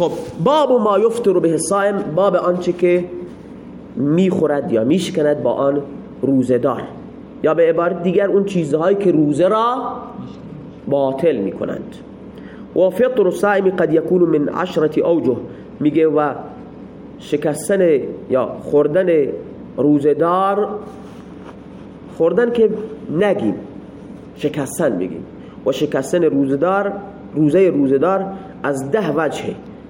خب باب ما یفتر به الصائم باب آنچه که می‌خورد یا میشکند با آن روزدار یا به عبارت دیگر اون چیزهایی که روزه را باطل می‌کنند. و فطر الصائم قد يكون من عشرة اوجه. میگه و شکستن یا خوردن روزدار خوردن که نگیم شکستن بگیم. و شکستن روزدار روزه روزدار از ده وجه.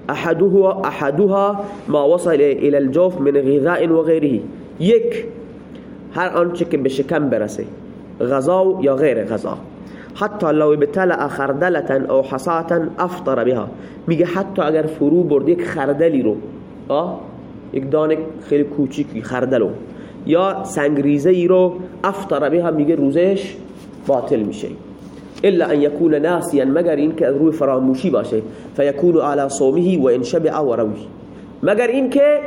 احدها احدها ما وصل الى الجوف من غذاء و غیره یک هر آنچه که به شکم برسه. غذا یا غیر غذا. حتی لو ابتلع خردلتا او حصاتا افطر بها. میگه حتی اگر فرو برد یک خردلی رو. آه یک دانه خیلی کوچیکی خردلو یا سنگریزه ای رو افطر بها میگه روزش باطل میشه. إلا أن يكون ناسيا مگر از روی فراموشی باشه فيكون على صومه وإن شبع وروي. مگر که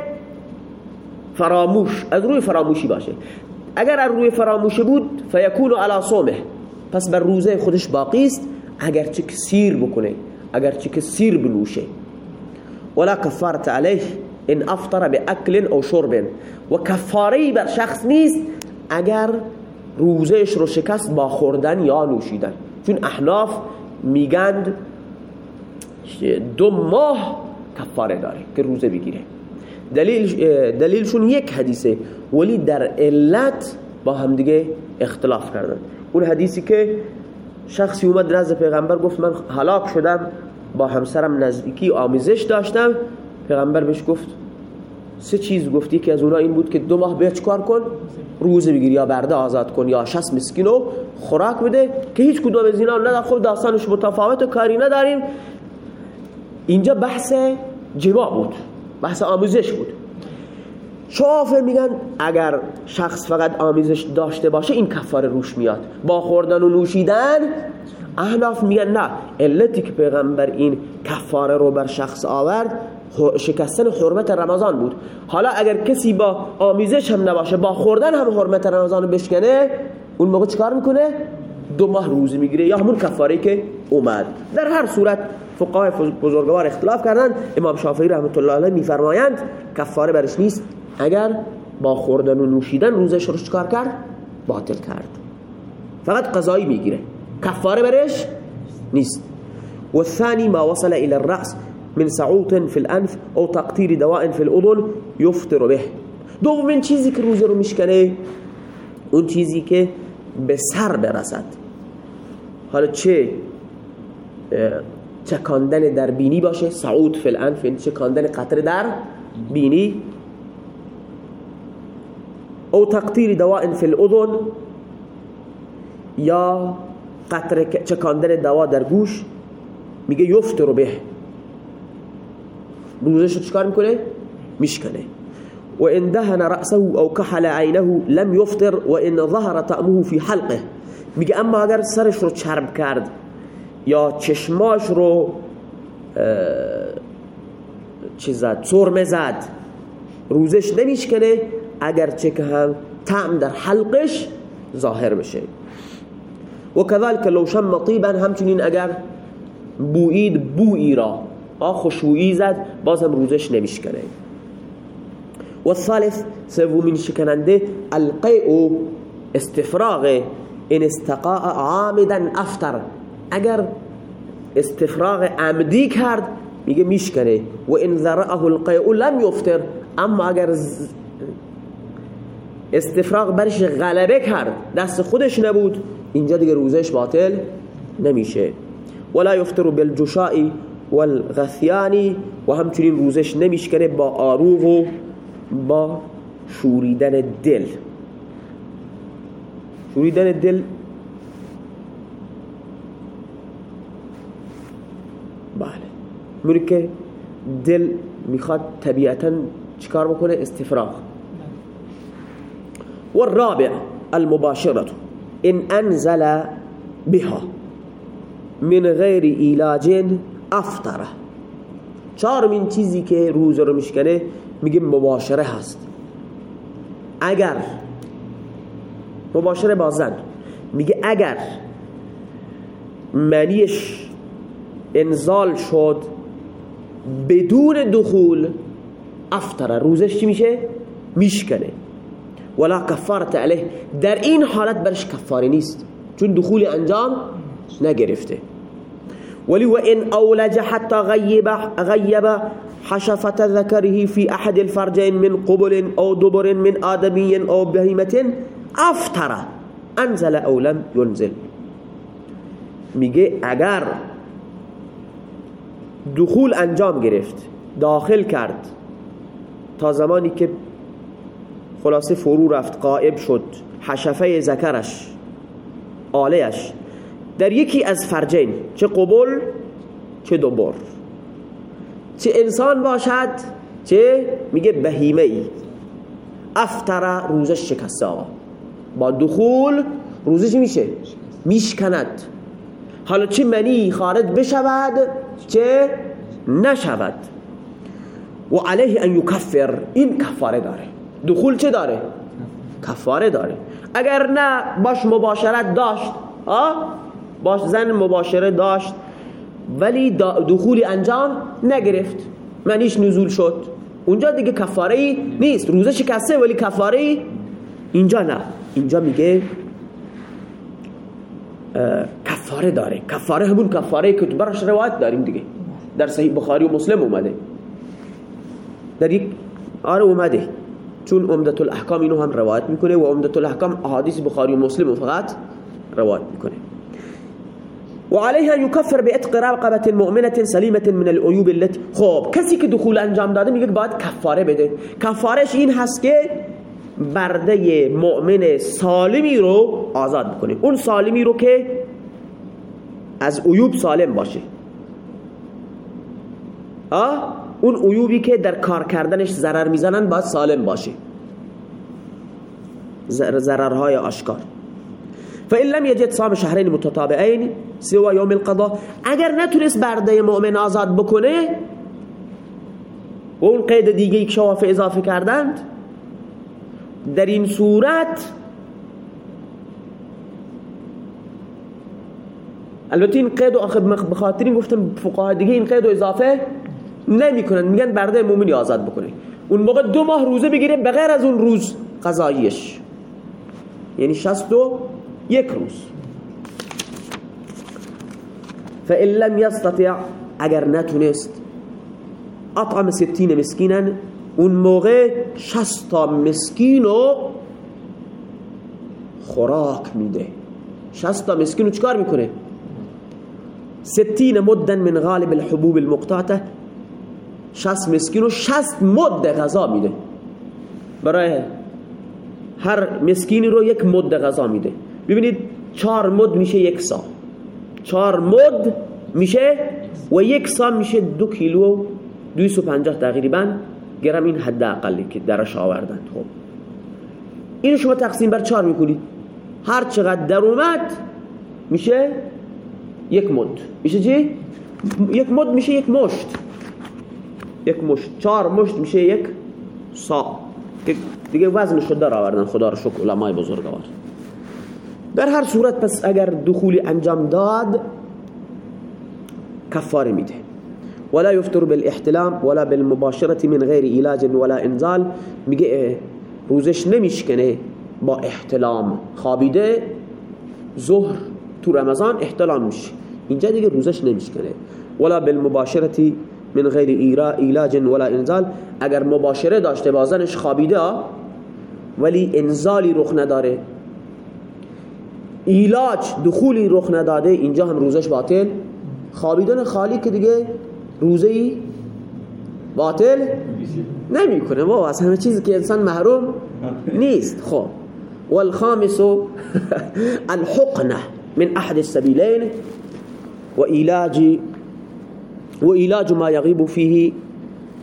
فراموش از روی فراموشی باشه. اگر از روی فراموشی بود فيكون على صومه. پس بر روزه خودش باقی است اگر چه سیر بکنه اگر چه سیر بنوشه. ولا کفارت علیه ان افطر باكل أو شرب. و کفاره بر شخص نیست اگر روزهش رو شکست با خوردن یا نوشیدن. چون احناف میگند دو ماه کفاره داره که روزه بگیره. دلیل دلیلشون یک حدیثه. ولی در علت با هم دیگه اختلاف کردن. اون حدیثی که شخصی اومد نزد پیغمبر گفت من هلاک شدم با همسرم نزدیکی آمیزش داشتم پیغمبر بهش گفت سه چیز گفتی که از اونا این بود که دو ماه به کار کن؟ روزه بگیر یا برده آزاد کن یا شش مسکین رو خوراک بده که هیچ کدوم از اینا نه خود داستانش متفاوت کاری نداریم. اینجا بحث جماع بود. بحث آموزش بود. شافه میگن اگر شخص فقط آمیزش داشته باشه این کفاره روش میاد. با خوردن و نوشیدن احناف میگن نه. علتی که پیغمبر این کفاره رو بر شخص آورد شکستن حرمت رمضان بود. حالا اگر کسی با آمیزش هم نباشه با خوردن هم حرمت رمضان بشکنه اون موقع چیکار می‌کنه؟ دو ماه روزی می‌گیره. یا همون کفاره که اومد. در هر صورت فقهای بزرگوار اختلاف کردن. امام شافعی رحمت الله علیه میفرمایند کفاره برش نیست. اگر با خوردن و نوشیدن روزش رو چکار کرد؟ باطل کرد. فقط قضایی می‌گیره. کفاره برش نیست. و الثاني ما وصل الى الرأس. من سعوط في الانف او تقطير دواء في الاذن يفطر به. دومین چیزی که روزه رو میشکنه اون چیزی که به سر برسد. حالا چه چکاندن در بینی باشه سعود فی الانف یعنی چکاندن قطره در بینی. او تقطیر دواء فی الاذن یا قطره چکاندن دوا در گوش میگه یفتر به. روزش چکار می‌کنه؟ میشکنه. و ان دهن رأسه او کحل عینه لم یفطر و ان ظهر طعمه في حلقه. میگه اما اگر سرش رو چرب کرد یا چشماش رو چیز زد؟ سرمه زد روزش نمیشکنه اگر چه که هم طعم در حلقش ظاهر بشه. و كذلك لو شم طیبا همچنین اگر بویید بویی را. خوشبویی زد باز روزش نمیشکنه. و الثالث سومین شکننده القیع استفراغ ان استقاء عامدا افتر اگر استفراغ عمدی کرد میگه میشکنه. و ان ذرعه القیع لم یفتر اما اگر استفراغ برش غلبه کرد دست خودش نبود اینجا دیگه روزش باطل نمیشه. ولا یفتر بالجشاء والغثیانی و همچنین روزش نمیشکنه با آروغ و با شوریدن دل. شوریدن دل بله. که دل می‌خواد طبیعتا چیکار بکنه؟ استفراغ. والرابع المباشرة. ان انزل بها من غیر ایلاج افطره چهارمین چیزی که روزه رو میشکنه میگه مباشره هست. اگر مباشره با میگه اگر منیش انزال شد بدون دخول افتر روزش چی میشه؟ میشکنه. ولا کفارت علیه. در این حالت برش کفاره نیست. چون دخول انجام نگرفته. ولی و ان اولج حتی غیب غیب حشفت ذکره فی احد الفرجین من قبل او دبر من آدمی او بهیمت افتر انزل او لم ينزل. میگه اگر دخول انجام گرفت داخل کرد تا زمانی که خلاصه فرو رفت قائب شد حشفه ذکرش آلهش در یکی از فرجین چه قبول چه دوبر چه انسان باشد چه میگه بهیمه ای افتر روزش شکسته با دخول روزش میشه. میشکند. حالا چه منی خارج بشود چه نشود. و علیه ان یکفر این کفاره داره. دخول چه داره؟ کفاره داره. اگر نه باش مباشرت داشت آه؟ باش زن مباشره داشت ولی دخول انجام نگرفت. منیش نزول شد. اونجا دیگه کفاره ای نیست. روزه شکسته ولی کفاره ای اینجا نه. اینجا میگه کفاره داره. کفاره همون کفاره که تو براش روایت داریم دیگه. در صحیح بخاری و مسلم اومده. در یک آره اومده. چون عمدت الاحکام اینو هم روایت می‌کنه و عمدت الاحکام احادیث بخاری و مسلم فقط روایت می‌کنه. وعليها يكفر بإتق رقبة مؤمنة سليمة من العيوب التي خب کسی که دخول انجام داده میگه باید کفاره بده. کفارش این هست که برده مؤمن سالمی رو آزاد بکنه. اون سالمی رو که از عیوب سالم باشه. آه اون عیوبی که در کار کردنش ضرر می‌زنن باید سالم باشه. ضررهای آشکار. فإن لم يجد صام شهرين متتابعين سوى يوم القضاء. اگر نتونست برده مؤمن آزاد بکنه و اون قید دیگه یک شواف اضافه کردند در این صورت البته این قید آخر بخاطر این گفتم فقها دیگه این قید اضافه نمی‌کنن. میگن برده مؤمنی آزاد بکنه. اون موقع دو ماه روزه بگیره بغیر از اون روز قضاییش. یعنی شست و یک روز. فإن لم يستطع اگر نتونست اطعم ستین مسکینا اون موقع شستا مسکین خوراک میده. شستا مسکین رو چکار می‌کنه؟ ستین مدن من غالب الحبوب المقطعه شست مسکین رو شست مد غذا میده. برای هر مسکینی رو یک مد غذا میده. ببینید چهار مد میشه یک سا. چهار مد میشه و یک سا میشه دو کیلو و سو پنجاه تقریبا گرم این حد اقلی که درش آوردن. خب. اینو شما تقسیم بر چهار می‌کنید. هر چقدر در اومد میشه یک مد. میشه چی؟ یک مد میشه یک مشت. یک مشت. چهار مشت میشه یک سا. دیگه وزنش رو در آوردن. خدا رو شکر. علمای بزرگوار. در هر صورت پس اگر دخول انجام داد کفاره میده. ولا يفطر بالاحتلام ولا بالمباشرة من غیر علاج ولا انزال. میگه روزش نمیشکنه با احتلام. خوابیده ظهر تو رمضان احتلام میشه. اینجا دیگه روزش نمیشکنه. ولا بالمباشرة من غیر علاج ولا انزال. اگر مباشره داشته بازنش خوابیده ولی انزالی رخ نداره. ایلاج دخولی رخ نداده اینجا هم روزش باطل. خوابیدن خالی که دیگه روزه ای باطل نمی‌کنه. بابا از همه چیزی که انسان محروم نیست. خب. والخامس الحقنه من احد السبيلين وإيلاج وإيلاج ما يغيب فيه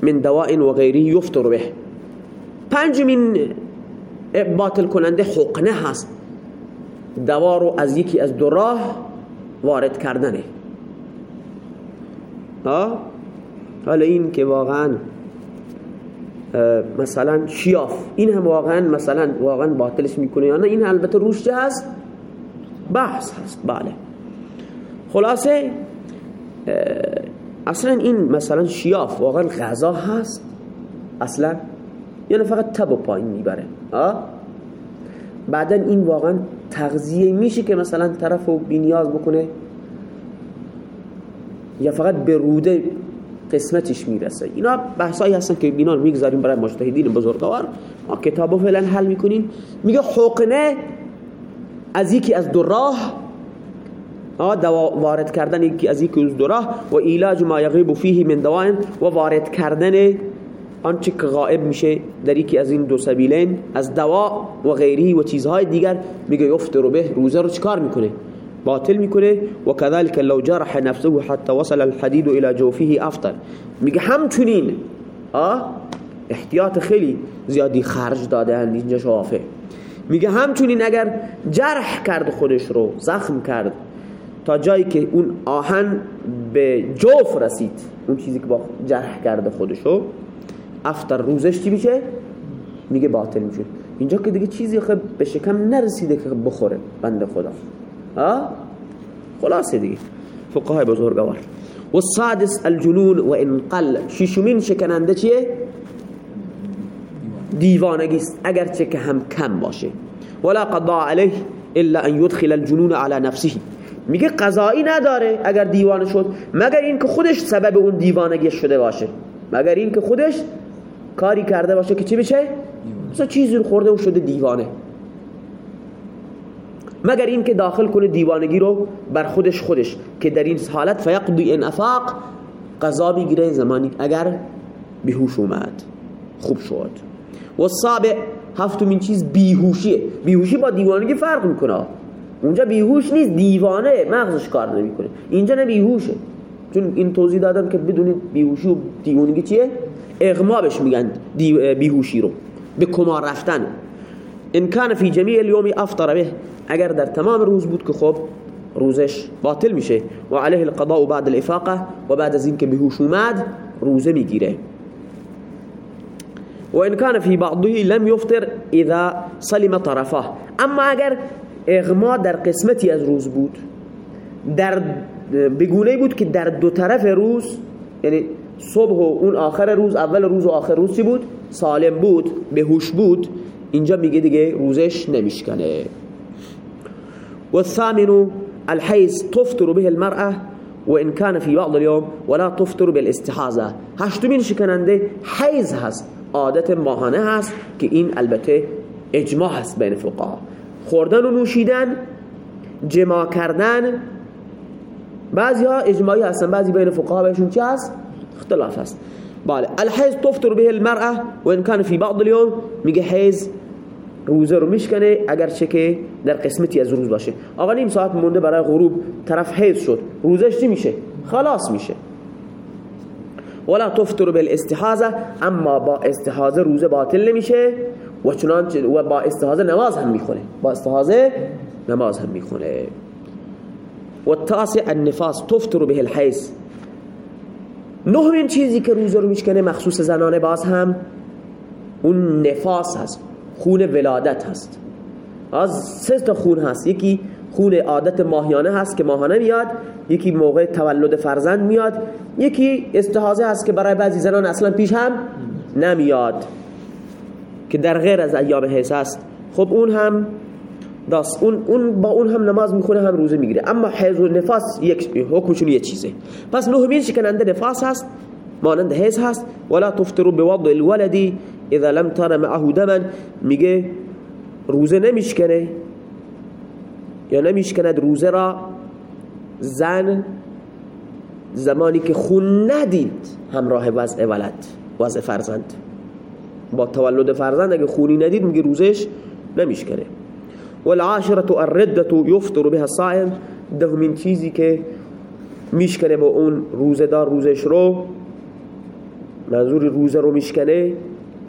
من دواء وغيره يفطر به. من باطل کننده حقنه هست. دوا رو از یکی از دو راه وارد کردنه. حالا این که واقعا مثلا شیاف. این هم واقعا مثلا واقعا باطلش می‌کنه یا نه؟ این البته روش چه هست؟ بحث هست. بله. خلاصه اصلا این مثلا شیاف واقعا غذا هست. اصلا یعنی فقط تب و پایین می‌بره. بعدا این واقعا تغذیه میشه که مثلا طرف رو بینیاز بکنه یا فقط به روده قسمتش می‌رسه. اینا بحثایی هستن که بینا می‌گذاریم برای مجتهدین بزرگوار. ما کتابو فعلا حل می‌کنیم. میگه حقنه از یکی از دو راه دوا وارد کردن یکی از یکی از دو راه و ایلاج ما یغیب فیه من دوائن و وارد کردن آنچه که غائب میشه در یکی از این دو سبیلین از دوا و غیری و چیزهای دیگر میگه یفتر به روزه رو چکار می‌کنه؟ باطل می‌کنه و كذلك لو جرح نفسه حتى وصل الحديد الى جوفه افطر. میگه همچنین احتیاط خیلی زیادی خرج داده اینجا شوافه. میگه همچنین اگر جرح کرد خودش رو زخم کرد تا جایی که اون آهن به جوف رسید اون چیزی که با جرح کرده خودشو افتر روزش چی میشه؟ میگه باطل میشه. اینجا که دیگه چیزی خب به شکم نرسیده که بخوره بنده خدا. ها؟ خلاصه دیگه. فقهای بزرگوار. و السادس الجنون و انقل. ششمین شکننده چیه؟ دیوانگی است. اگرچه که هم کم باشه. ولا قضا علیه الا ان يدخل الجنون على نفسه. میگه قضایی نداره اگر دیوانه شد مگر این که خودش سبب اون دیوانگی شده باشه. مگر این که خودش کاری کرده باشه که چی بشه؟ مثلا چیزی رو خورده و شده دیوانه. مگر این که داخل کنه دیوانگی رو بر خودش خودش که در این حالت فیقضی ان افاق قضا بگیره زمانی. اگر بیهوش اومد خوب شد. و السابع هفتمین چیز بیهوشیه. بیهوشی با دیوانگی فرق می‌کنه. اونجا بیهوش نیست دیوانه مغزش کار نمی‌کنه. اینجا نه بیهوشه. چون این توضیح دادم که بدونید بیهوشی و دیوانگی چیه؟ اغما بهش میگن بیهوشی رو به کما رفتن. ان کان فی جمیع اليوم افطر به. اگر در تمام روز بود که خب روزش باطل میشه و علیه القضاء بعد الافاقه و بعد از اینکه بهوش اومد روزه می‌گیره. و ان کان فی بعضه لم یفطر اذا سلم طرفه. اما اگر اغما در قسمتی از روز بود در بگونه بود که در دو طرف روز یعنی صبح و اون آخر روز اول روز و آخر روز چی بود؟ سالم بود بهوش بود. اینجا میگه دیگه روزش نمیشکنه. و الثامن الحیز تفطر به المرأة وإن كان في بعض اليوم ولا تفطر بالاستحاضة. هشتمین شکننده حیز هست عادت ماهانه هست که این البته اجماع هست بین فقها. خوردن و نوشیدن جماع کردن بعضی ها اجماعی هستن بعضی بین فقها بهشون چی هست؟ اختلاف هست. بله. الحیز تفطر به المرأة وإن كان في بعض اليوم میگه حیز روزه رو میشکنه اگرچه که در قسمتی از روز باشه. آقا نیم ساعت مونده برای غروب طرف حیز شد. روزش چی میشه؟ خلاص میشه. ولا تفطر بالاستحاضه اما با استحاضه روزه باطل نمیشه و چنانچه و با استحاضه نماز هم می‌خونه. با استحاضه نماز هم می‌خونه. و التاسع النفاس تفطر به الحیز نهمین چیزی که روزه رو میشکنه مخصوص زنانه باز هم اون نفاس هست خون ولادت هست. از سه تا خون هست. یکی خون عادت ماهیانه هست که ماهانه میاد یکی موقع تولد فرزند میاد یکی استحاضه هست که برای بعضی زنان اصلا پیش هم نمیاد. که در غیر از ایام حیث هست. خب اون هم داست اون, اون با اون هم نماز می‌خونه هم روزه می‌گیره. اما حیض و نفاس یک حکمشون یه چیزه. پس نهمین شکننده نفاس هست مانند حیض هست. ولا تفطروا بوضع الولدی اذا لم تر معه دما میگه روزه نمیشکنه. یا نمیشکند روزه را زن زمانی که خون ندید همراه وضع ولد وضع فرزند. با تولد فرزند اگه خونی ندید میگه روزش نمیشکنه. والعاشرة الردة یفطر بها الصائم. دهمین چیزی که میشکنه با اون روزدار روزش رو منظور روزه رو میشکنه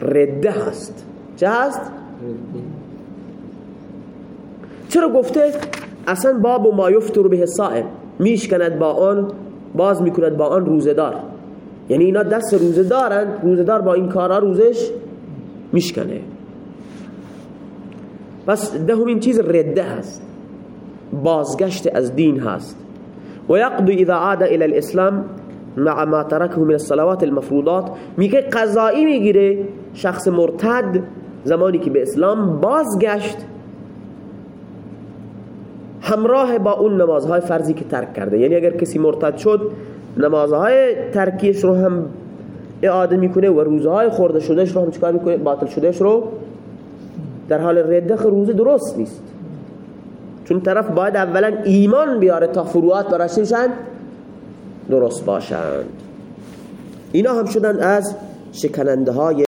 رده هست. چه هست؟ چرا گفته؟ اصلا باب و ما یفتر به الصائم میشکند با آن باز می‌کند با آن روزدار یعنی اینا دست روزه دارن روزدار با این کارا روزش میشکنه. پس دهمین چیز رده هست. بازگشت از دین هست. و یقضی اذا عاد الى الاسلام مع ما ترکه من الصلوات المفروضات. میگه قضایی می‌گیره شخص مرتد زمانی که به اسلام بازگشت همراه با اون نمازهای فرضی که ترک کرده. یعنی اگر کسی مرتد شد نمازهای ترکیش رو هم اعاده می‌کنه و روزهای خورده شدهش رو هم چکار می‌کنه؟ باطل شدهش رو در حال ردخ روزه درست نیست. چون طرف باید اولا ایمان بیاره تا فروعات براش بشن درست باشند. اینا هم شدن از شکننده های